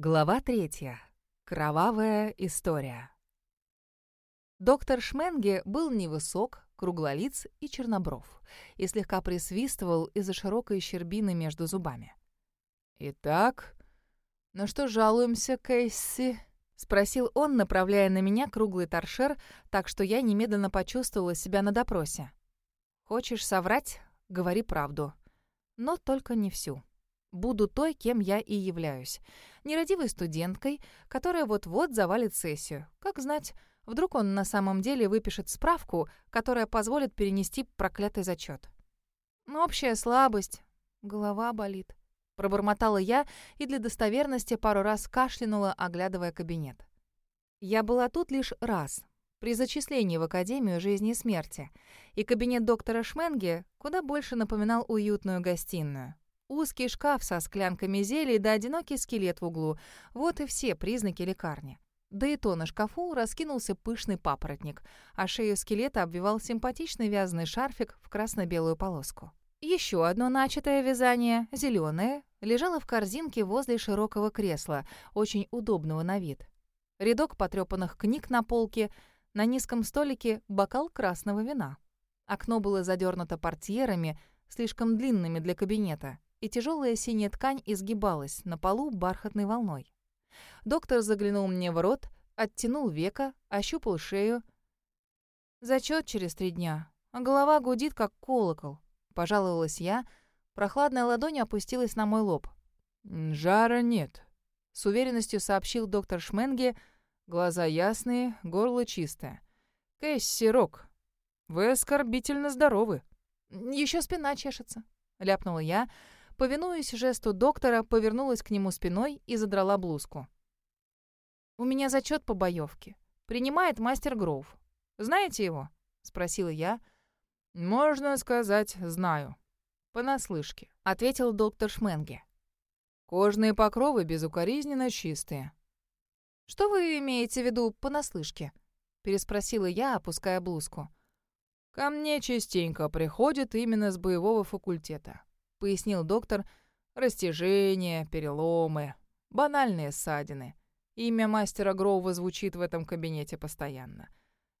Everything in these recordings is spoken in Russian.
Глава третья. Кровавая история. Доктор Шменге был невысок, круглолиц и чернобров, и слегка присвистывал из-за широкой щербины между зубами. «Итак, на что жалуемся, Кейси?» — спросил он, направляя на меня круглый торшер, так что я немедленно почувствовала себя на допросе. «Хочешь соврать? Говори правду. Но только не всю. Буду той, кем я и являюсь. Нерадивой студенткой, которая вот-вот завалит сессию. Как знать, вдруг он на самом деле выпишет справку, которая позволит перенести проклятый зачет. Общая слабость. Голова болит. Пробормотала я и для достоверности пару раз кашлянула, оглядывая кабинет. Я была тут лишь раз, при зачислении в Академию жизни и смерти, и кабинет доктора Шменге куда больше напоминал уютную гостиную. Узкий шкаф со склянками зелий да одинокий скелет в углу — вот и все признаки лекарни. Да и то на шкафу раскинулся пышный папоротник, а шею скелета обвивал симпатичный вязаный шарфик в красно-белую полоску. Еще одно начатое вязание, зеленое, лежало в корзинке возле широкого кресла, очень удобного на вид. Рядок потрепанных книг на полке, на низком столике бокал красного вина. Окно было задернуто портьерами, слишком длинными для кабинета, и тяжелая синяя ткань изгибалась на полу бархатной волной. Доктор заглянул мне в рот, оттянул века, ощупал шею. «Зачет через три дня, а голова гудит, как колокол», — пожаловалась я. Прохладная ладонь опустилась на мой лоб. «Жара нет», — с уверенностью сообщил доктор Шменге. «Глаза ясные, горло чистое. Кэсси Рок, вы оскорбительно здоровы». «Еще спина чешется», — ляпнула я, — Повинуясь жесту доктора, повернулась к нему спиной и задрала блузку. «У меня зачет по боевке. Принимает мастер Гроув. Знаете его?» — спросила я. «Можно сказать, знаю. Понаслышке», — ответил доктор Шменге. «Кожные покровы безукоризненно чистые». «Что вы имеете в виду понаслышке?» — переспросила я, опуская блузку. «Ко мне частенько приходят именно с боевого факультета. — пояснил доктор. «Растяжения, переломы, банальные ссадины. Имя мастера Гроува звучит в этом кабинете постоянно.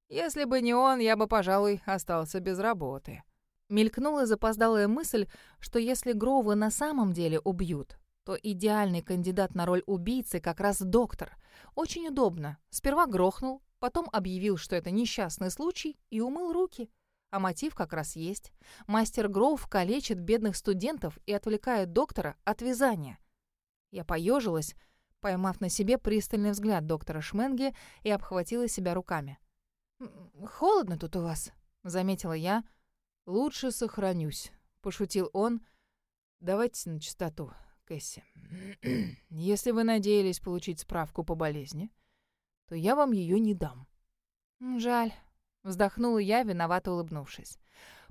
Если бы не он, я бы, пожалуй, остался без работы». Мелькнула запоздалая мысль, что если Гроува на самом деле убьют, то идеальный кандидат на роль убийцы как раз доктор. Очень удобно. Сперва грохнул, потом объявил, что это несчастный случай, и умыл руки. А мотив как раз есть. Мастер Гроув калечит бедных студентов и отвлекает доктора от вязания. Я поежилась, поймав на себе пристальный взгляд доктора Шменге и обхватила себя руками. «Холодно тут у вас», — заметила я. «Лучше сохранюсь», — пошутил он. «Давайте на чистоту, Кэсси. Если вы надеялись получить справку по болезни, то я вам ее не дам». «Жаль». Вздохнула я, виновато улыбнувшись.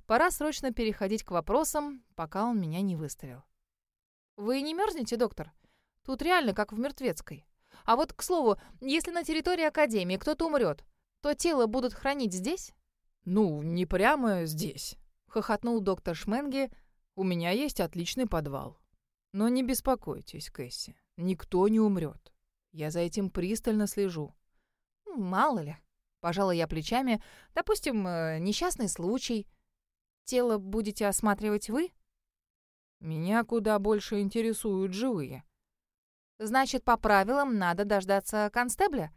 Пора срочно переходить к вопросам, пока он меня не выставил. «Вы не мерзнете, доктор? Тут реально как в мертвецкой. А вот, к слову, если на территории Академии кто-то умрет, то тело будут хранить здесь?» «Ну, не прямо здесь», — хохотнул доктор Шменге. «У меня есть отличный подвал. Но не беспокойтесь, Кэсси, никто не умрет. Я за этим пристально слежу». «Мало ли», Пожала я плечами. Допустим, э, несчастный случай. Тело будете осматривать вы? Меня куда больше интересуют живые. Значит, по правилам надо дождаться констебля?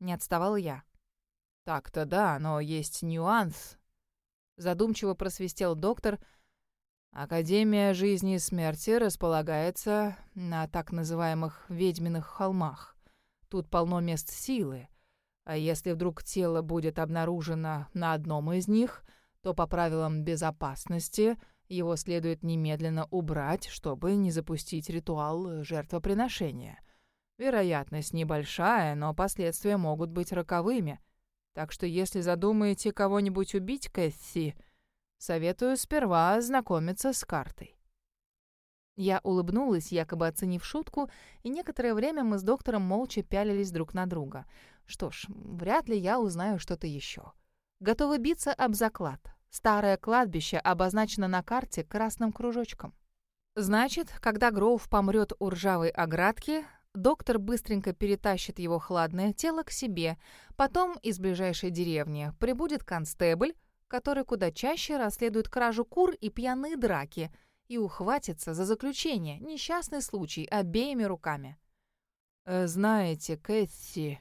Не отставала я. Так-то да, но есть нюанс. Задумчиво просвистел доктор. Академия жизни и смерти располагается на так называемых ведьминых холмах. Тут полно мест силы. А если вдруг тело будет обнаружено на одном из них, то по правилам безопасности его следует немедленно убрать, чтобы не запустить ритуал жертвоприношения. Вероятность небольшая, но последствия могут быть роковыми. Так что если задумаете кого-нибудь убить, Кэсси, советую сперва ознакомиться с картой. Я улыбнулась, якобы оценив шутку, и некоторое время мы с доктором молча пялились друг на друга. Что ж, вряд ли я узнаю что-то еще. Готовы биться об заклад. Старое кладбище обозначено на карте красным кружочком. Значит, когда Гроув помрет у ржавой оградки, доктор быстренько перетащит его хладное тело к себе. Потом из ближайшей деревни прибудет констебль, который куда чаще расследует кражу кур и пьяные драки, и ухватится за заключение, несчастный случай, обеими руками. Э, «Знаете, Кэсси,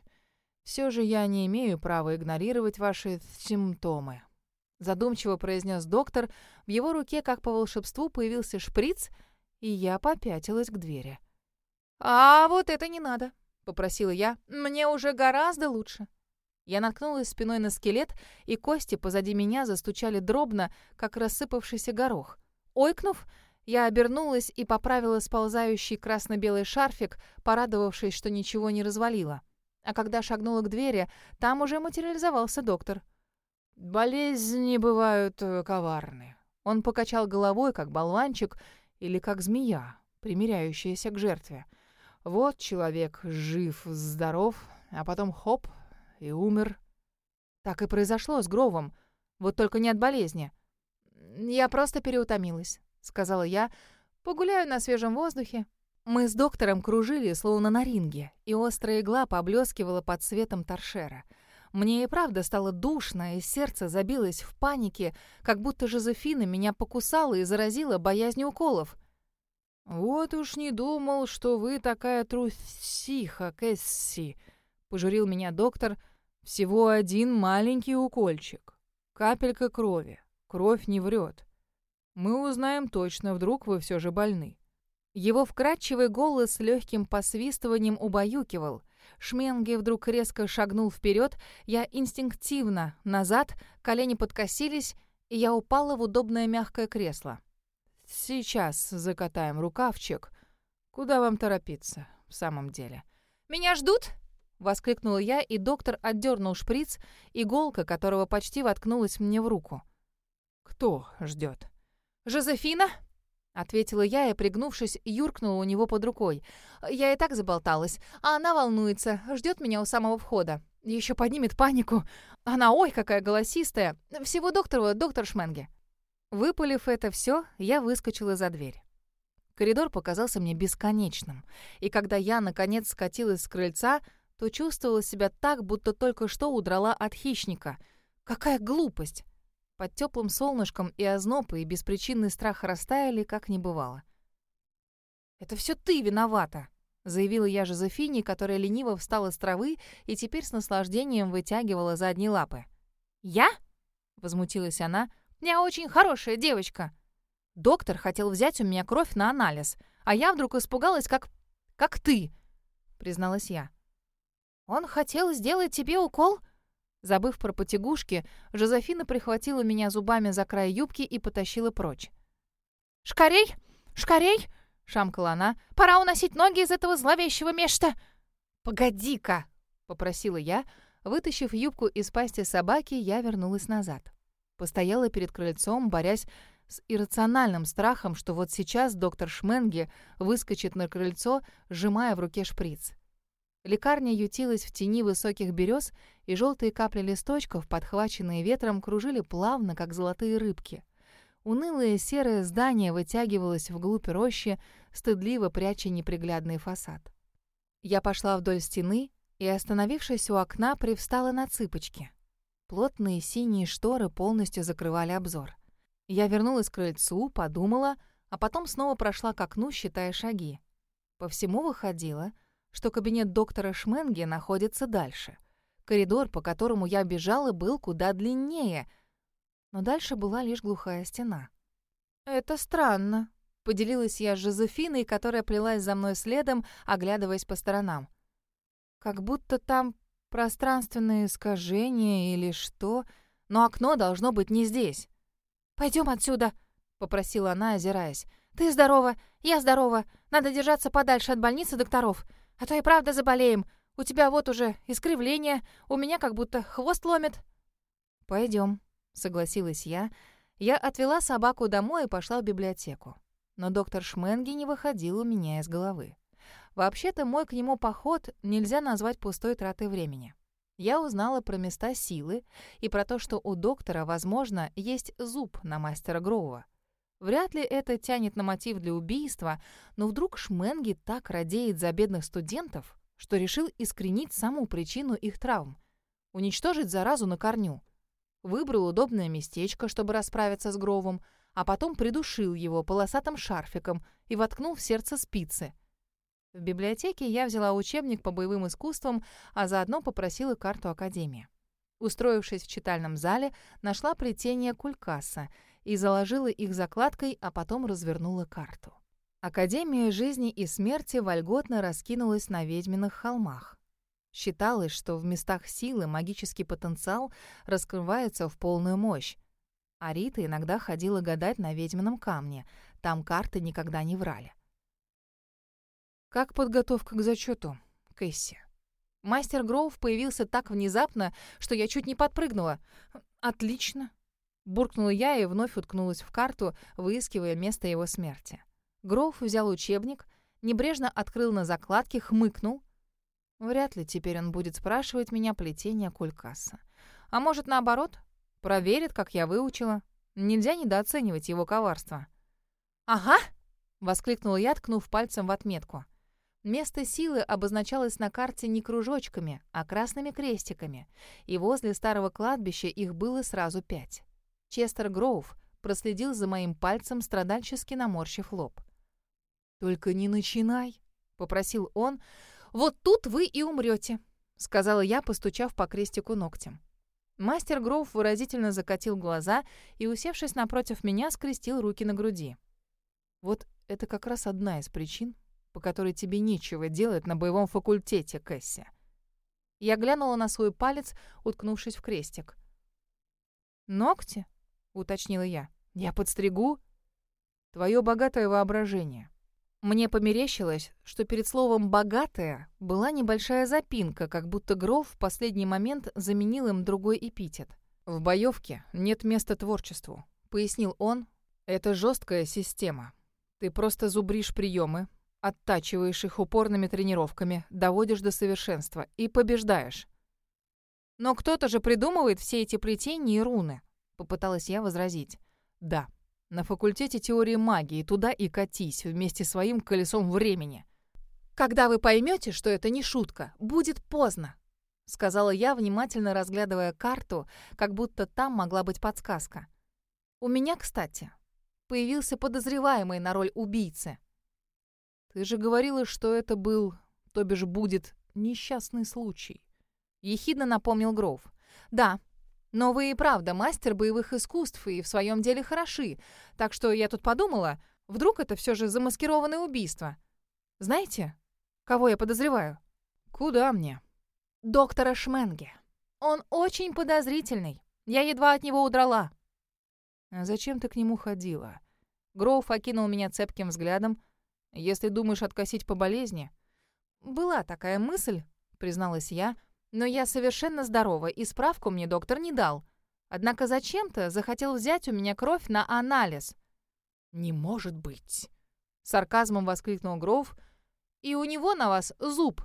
все же я не имею права игнорировать ваши симптомы», задумчиво произнес доктор. В его руке, как по волшебству, появился шприц, и я попятилась к двери. «А вот это не надо», — попросила я. «Мне уже гораздо лучше». Я наткнулась спиной на скелет, и кости позади меня застучали дробно, как рассыпавшийся горох. Ойкнув, я обернулась и поправила сползающий красно-белый шарфик, порадовавшись, что ничего не развалило. А когда шагнула к двери, там уже материализовался доктор. «Болезни бывают э, коварны». Он покачал головой, как болванчик или как змея, примиряющаяся к жертве. Вот человек жив, здоров, а потом хоп, и умер. Так и произошло с Гровом, вот только не от болезни. Я просто переутомилась сказала я. «Погуляю на свежем воздухе». Мы с доктором кружили, словно на ринге, и острая игла поблескивала под светом торшера. Мне и правда стало душно, и сердце забилось в панике, как будто Жозефина меня покусала и заразила боязнью уколов. «Вот уж не думал, что вы такая трусиха, Кэсси», — пожурил меня доктор. «Всего один маленький укольчик. Капелька крови. Кровь не врет. Мы узнаем точно, вдруг вы все же больны». Его вкрадчивый голос с легким посвистыванием убаюкивал. Шменги вдруг резко шагнул вперед, я инстинктивно назад, колени подкосились, и я упала в удобное мягкое кресло. «Сейчас закатаем рукавчик. Куда вам торопиться, в самом деле?» «Меня ждут?» — воскликнула я, и доктор отдернул шприц, иголка которого почти воткнулась мне в руку. «Кто ждет?» «Жозефина?» — ответила я и, пригнувшись, юркнула у него под рукой. Я и так заболталась, а она волнуется, ждет меня у самого входа. Еще поднимет панику. Она, ой, какая голосистая. Всего доктору, доктор Шменге. Выпалив это все, я выскочила за дверь. Коридор показался мне бесконечным, и когда я, наконец, скатилась с крыльца, то чувствовала себя так, будто только что удрала от хищника. Какая глупость! Под теплым солнышком и озноб, и беспричинный страх растаяли, как не бывало. «Это все ты виновата!» — заявила я Жозефине, которая лениво встала с травы и теперь с наслаждением вытягивала задние лапы. «Я?» — возмутилась она. «Я очень хорошая девочка!» Доктор хотел взять у меня кровь на анализ, а я вдруг испугалась, как... как ты, призналась я. «Он хотел сделать тебе укол?» Забыв про потягушки, Жозефина прихватила меня зубами за край юбки и потащила прочь. «Шкарей! Шкарей!» — шамкала она. «Пора уносить ноги из этого зловещего места!» «Погоди-ка!» — попросила я. Вытащив юбку из пасти собаки, я вернулась назад. Постояла перед крыльцом, борясь с иррациональным страхом, что вот сейчас доктор Шменге выскочит на крыльцо, сжимая в руке шприц. Лекарня ютилась в тени высоких берез, и желтые капли листочков, подхваченные ветром, кружили плавно, как золотые рыбки. Унылое серое здание вытягивалось вглубь рощи, стыдливо пряча неприглядный фасад. Я пошла вдоль стены и, остановившись у окна, привстала на цыпочки. Плотные синие шторы полностью закрывали обзор. Я вернулась к крыльцу, подумала, а потом снова прошла к окну, считая шаги. По всему выходило — что кабинет доктора Шменге находится дальше. Коридор, по которому я бежала, был куда длиннее, но дальше была лишь глухая стена. «Это странно», — поделилась я с Жозефиной, которая плелась за мной следом, оглядываясь по сторонам. «Как будто там пространственное искажение или что, но окно должно быть не здесь». «Пойдем отсюда», — попросила она, озираясь. «Ты здорова, я здорова. Надо держаться подальше от больницы докторов. А то и правда заболеем. У тебя вот уже искривление, у меня как будто хвост ломит». «Пойдем», — согласилась я. Я отвела собаку домой и пошла в библиотеку. Но доктор Шменги не выходил у меня из головы. Вообще-то мой к нему поход нельзя назвать пустой тратой времени. Я узнала про места силы и про то, что у доктора, возможно, есть зуб на мастера Гроува. Вряд ли это тянет на мотив для убийства, но вдруг Шменги так радеет за бедных студентов, что решил искоренить саму причину их травм. Уничтожить заразу на корню. Выбрал удобное местечко, чтобы расправиться с Гровом, а потом придушил его полосатым шарфиком и воткнул в сердце спицы. В библиотеке я взяла учебник по боевым искусствам, а заодно попросила карту Академии. Устроившись в читальном зале, нашла плетение кулькаса и заложила их закладкой, а потом развернула карту. Академия жизни и смерти вольготно раскинулась на ведьминых холмах. Считалось, что в местах силы магический потенциал раскрывается в полную мощь. А Рита иногда ходила гадать на ведьмином камне. Там карты никогда не врали. «Как подготовка к зачету, Кэсси?» Мастер Гроув появился так внезапно, что я чуть не подпрыгнула. «Отлично!» Буркнула я и вновь уткнулась в карту, выискивая место его смерти. Гроув взял учебник, небрежно открыл на закладке, хмыкнул. Вряд ли теперь он будет спрашивать меня плетение кулькаса. А может, наоборот, проверит, как я выучила. Нельзя недооценивать его коварство. «Ага!» — воскликнула я, ткнув пальцем в отметку. Место силы обозначалось на карте не кружочками, а красными крестиками, и возле старого кладбища их было сразу пять. Честер Гроув проследил за моим пальцем, страдальчески наморщив лоб. «Только не начинай», — попросил он. «Вот тут вы и умрете», — сказала я, постучав по крестику ногтем. Мастер Гроув выразительно закатил глаза и, усевшись напротив меня, скрестил руки на груди. «Вот это как раз одна из причин, по которой тебе нечего делать на боевом факультете, Кэсси. Я глянула на свой палец, уткнувшись в крестик. «Ногти?» — уточнила я. «Я подстригу?» «Твое богатое воображение». Мне померещилось, что перед словом «богатая» была небольшая запинка, как будто Гров в последний момент заменил им другой эпитет. «В боевке нет места творчеству», — пояснил он. «Это жесткая система. Ты просто зубришь приемы, Оттачиваешь их упорными тренировками, доводишь до совершенства и побеждаешь. Но кто-то же придумывает все эти плетения и руны, попыталась я возразить. Да, на факультете теории магии туда и катись вместе с своим колесом времени. Когда вы поймете, что это не шутка, будет поздно, сказала я, внимательно разглядывая карту, как будто там могла быть подсказка. У меня, кстати, появился подозреваемый на роль убийцы. Ты же говорила, что это был, то бишь будет, несчастный случай. Ехидно напомнил Гров. Да, но вы и правда мастер боевых искусств и в своем деле хороши. Так что я тут подумала, вдруг это все же замаскированное убийство. Знаете, кого я подозреваю? Куда мне? Доктора Шменге. Он очень подозрительный. Я едва от него удрала. А зачем ты к нему ходила? Гроув окинул меня цепким взглядом, если думаешь откосить по болезни...» «Была такая мысль», — призналась я, «но я совершенно здорова, и справку мне доктор не дал. Однако зачем-то захотел взять у меня кровь на анализ». «Не может быть!» — сарказмом воскликнул Гров. «И у него на вас зуб!»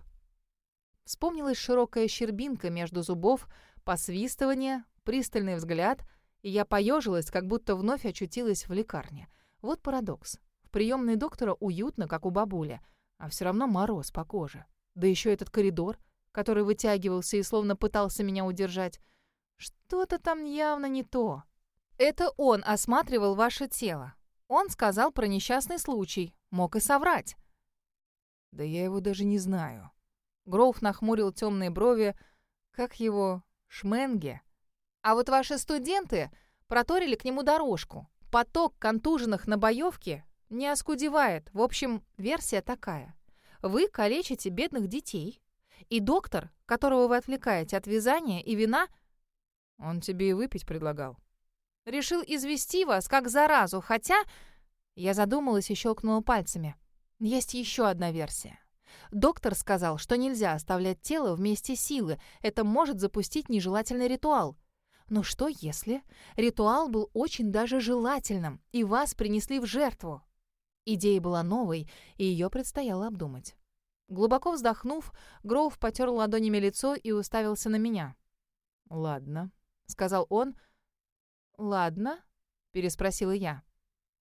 Вспомнилась широкая щербинка между зубов, посвистывание, пристальный взгляд, и я поежилась, как будто вновь очутилась в лекарне. Вот парадокс. В приемной доктора уютно, как у бабули, а все равно мороз по коже. Да еще этот коридор, который вытягивался и словно пытался меня удержать. Что-то там явно не то. Это он осматривал ваше тело. Он сказал про несчастный случай. Мог и соврать. Да я его даже не знаю. Гроув нахмурил темные брови. Как его? Шменге? А вот ваши студенты проторили к нему дорожку. Поток контуженных на боевке не оскудевает. В общем, версия такая. Вы калечите бедных детей, и доктор, которого вы отвлекаете от вязания и вина... Он тебе и выпить предлагал. Решил извести вас, как заразу, хотя... Я задумалась и щелкнула пальцами. Есть еще одна версия. Доктор сказал, что нельзя оставлять тело вместе силы. Это может запустить нежелательный ритуал. Но что если ритуал был очень даже желательным, и вас принесли в жертву? Идея была новой, и ее предстояло обдумать. Глубоко вздохнув, Гроув потер ладонями лицо и уставился на меня. «Ладно», — сказал он. «Ладно», — переспросила я.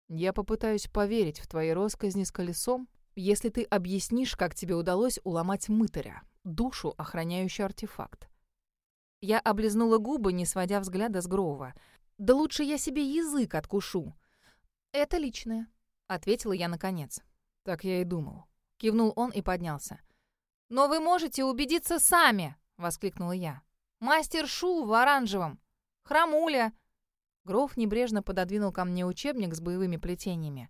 Я попытаюсь поверить в твои росказни с колесом, если ты объяснишь, как тебе удалось уломать мытаря, душу, охраняющую артефакт. Я облизнула губы, не сводя взгляда с Гроува. «Да лучше я себе язык откушу». «Это личное», — ответила я наконец. «Так я и думал». Кивнул он и поднялся. «Но вы можете убедиться сами!» — воскликнула я. «Мастер Шу в оранжевом! Храмуля!» Гроув небрежно пододвинул ко мне учебник с боевыми плетениями.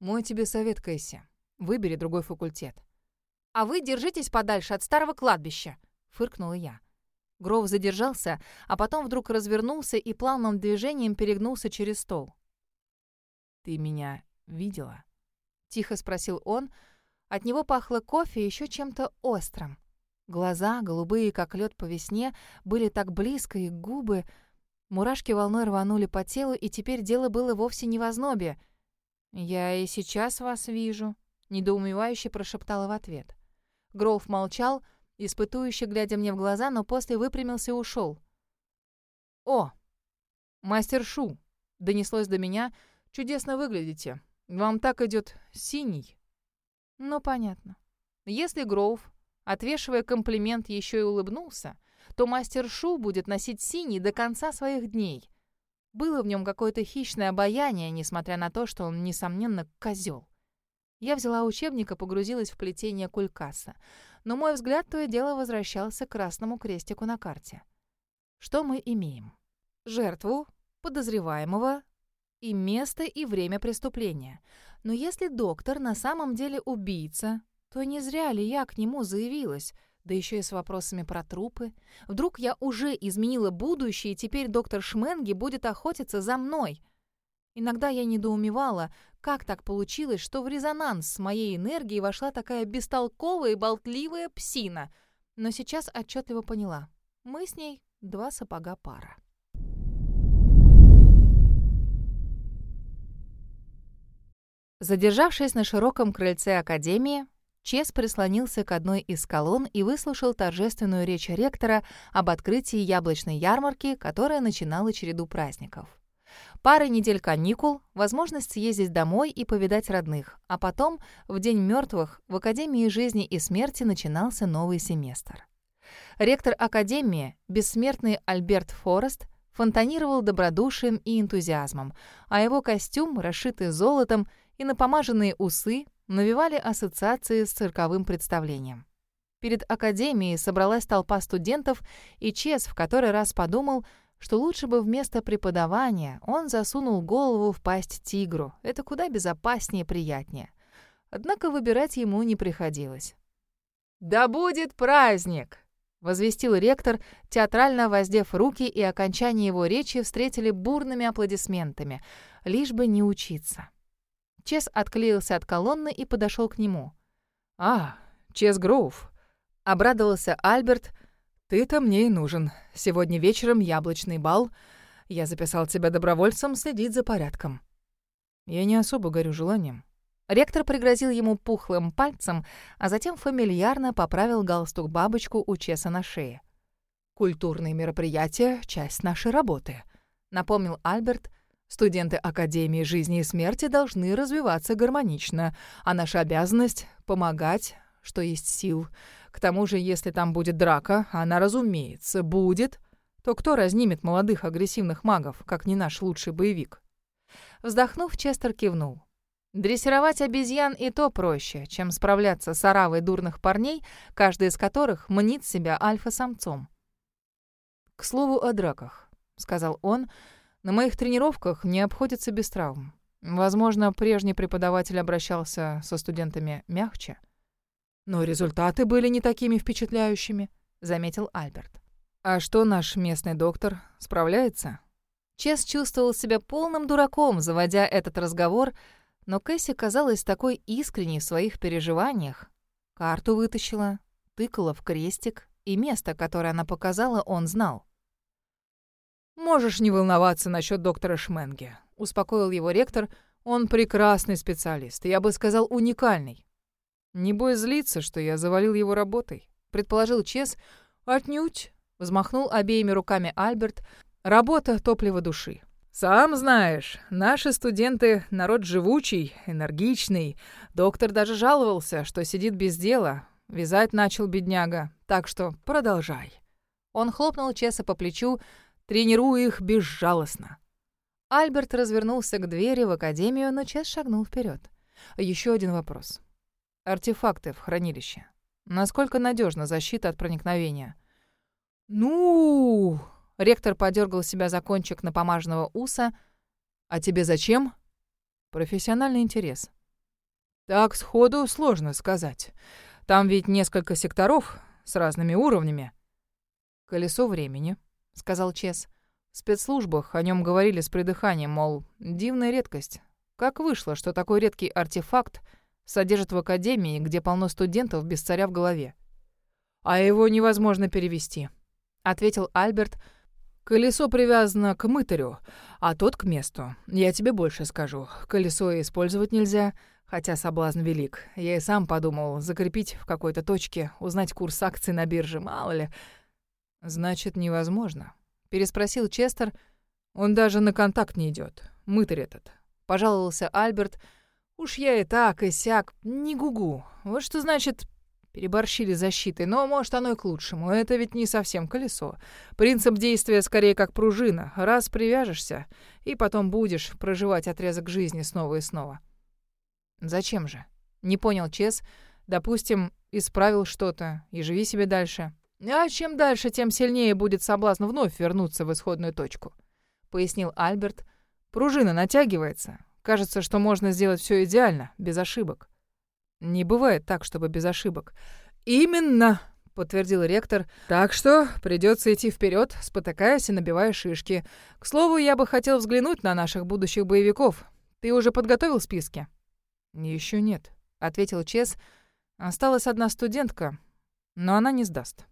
«Мой тебе совет, Кэсси. Выбери другой факультет». «А вы держитесь подальше от старого кладбища!» — фыркнула я. Гров задержался, а потом вдруг развернулся и плавным движением перегнулся через стол. «Ты меня видела?» — тихо спросил он. От него пахло кофе еще чем-то острым. Глаза, голубые, как лед по весне, были так близко, и губы... Мурашки волной рванули по телу, и теперь дело было вовсе не в ознобе. «Я и сейчас вас вижу», — недоумевающе прошептала в ответ. Гроув молчал, испытующе глядя мне в глаза, но после выпрямился и ушел. «О, мастер Шу!» — донеслось до меня. «Чудесно выглядите. Вам так идет синий». «Ну, понятно. Если Гроув, отвешивая комплимент, еще и улыбнулся, то мастер Шу будет носить синий до конца своих дней». Было в нем какое-то хищное обаяние, несмотря на то, что он, несомненно, козел. Я взяла учебник и погрузилась в плетение кулькаса но мой взгляд то и дело возвращался к красному крестику на карте. Что мы имеем? Жертву, подозреваемого и место и время преступления. Но если доктор на самом деле убийца, то не зря ли я к нему заявилась, да еще и с вопросами про трупы. Вдруг я уже изменила будущее, и теперь доктор Шменги будет охотиться за мной. Иногда я недоумевала, как так получилось, что в резонанс с моей энергией вошла такая бестолковая и болтливая псина? Но сейчас отчетливо поняла. Мы с ней два сапога пара. Задержавшись на широком крыльце Академии, Чес прислонился к одной из колонн и выслушал торжественную речь ректора об открытии яблочной ярмарки, которая начинала череду праздников. Пара недель каникул, возможность съездить домой и повидать родных, а потом, в День мертвых, в Академии жизни и смерти начинался новый семестр. Ректор Академии, бессмертный Альберт Форест, фонтанировал добродушием и энтузиазмом, а его костюм, расшитый золотом, и напомаженные усы навевали ассоциации с цирковым представлением. Перед Академией собралась толпа студентов, и Чес в который раз подумал — что лучше бы вместо преподавания он засунул голову в пасть тигру. Это куда безопаснее и приятнее. Однако выбирать ему не приходилось. «Да будет праздник!» — возвестил ректор, театрально воздев руки, и окончание его речи встретили бурными аплодисментами, лишь бы не учиться. Чес отклеился от колонны и подошел к нему. «А, Чес Гроув!» — обрадовался Альберт — «Ты-то мне и нужен. Сегодня вечером яблочный бал. Я записал тебя добровольцем следить за порядком». Я не особо горю желанием. Ректор пригрозил ему пухлым пальцем, а затем фамильярно поправил галстук-бабочку у Чеса на шее. «Культурные мероприятия — часть нашей работы», — напомнил Альберт. «Студенты Академии жизни и смерти должны развиваться гармонично, а наша обязанность — помогать, что есть сил. К тому же, если там будет драка, она, разумеется, будет, то кто разнимет молодых агрессивных магов, как не наш лучший боевик? Вздохнув, Честер кивнул. Дрессировать обезьян и то проще, чем справляться с оравой дурных парней, каждый из которых мнит себя альфа-самцом. «К слову о драках», — сказал он, — «на моих тренировках не обходится без травм. Возможно, прежний преподаватель обращался со студентами мягче». «Но результаты были не такими впечатляющими», — заметил Альберт. «А что наш местный доктор? Справляется?» Чес чувствовал себя полным дураком, заводя этот разговор, но Кэсси казалась такой искренней в своих переживаниях. Карту вытащила, тыкала в крестик, и место, которое она показала, он знал. «Можешь не волноваться насчет доктора Шменге», — успокоил его ректор. «Он прекрасный специалист, я бы сказал, уникальный. «Небось злится, что я завалил его работой», — предположил Чес. «Отнюдь», — взмахнул обеими руками Альберт. «Работа — топливо души. «Сам знаешь, наши студенты — народ живучий, энергичный. Доктор даже жаловался, что сидит без дела. Вязать начал бедняга. Так что продолжай». Он хлопнул Чеса по плечу, тренируя их безжалостно. Альберт развернулся к двери в академию, но Чес шагнул вперед. Еще один вопрос. Артефакты в хранилище. Насколько надежна защита от проникновения? «Ну...» Ректор подергал себя за кончик напомаженного уса. «А тебе зачем?» «Профессиональный интерес». «Так сходу сложно сказать. Там ведь несколько секторов с разными уровнями». «Колесо времени», — сказал Чес. В спецслужбах о нем говорили с придыханием, мол, дивная редкость. Как вышло, что такой редкий артефакт содержит в академии, где полно студентов без царя в голове? «А его невозможно перевести», — ответил Альберт, — Колесо привязано к мытарю, а тот к месту. Я тебе больше скажу. Колесо использовать нельзя, хотя соблазн велик. Я и сам подумал закрепить в какой-то точке, узнать курс акций на бирже, мало ли. Значит, невозможно. Переспросил Честер. Он даже на контакт не идет. Мытарь этот. Пожаловался Альберт. Уж я и так, и сяк. Не гугу. Вот что значит Переборщили защитой, но, может, оно и к лучшему. Это ведь не совсем колесо. Принцип действия скорее как пружина. Раз привяжешься, и потом будешь проживать отрезок жизни снова и снова. Зачем же? Не понял Чес. Допустим, исправил что-то и живи себе дальше. А чем дальше, тем сильнее будет соблазн вновь вернуться в исходную точку. Пояснил Альберт. Пружина натягивается. Кажется, что можно сделать все идеально, без ошибок. Не бывает так, чтобы без ошибок. Именно, подтвердил ректор. Так что придется идти вперед, спотыкаясь и набивая шишки. К слову, я бы хотел взглянуть на наших будущих боевиков. Ты уже подготовил списки? Еще нет, ответил Чес. Осталась одна студентка, но она не сдаст.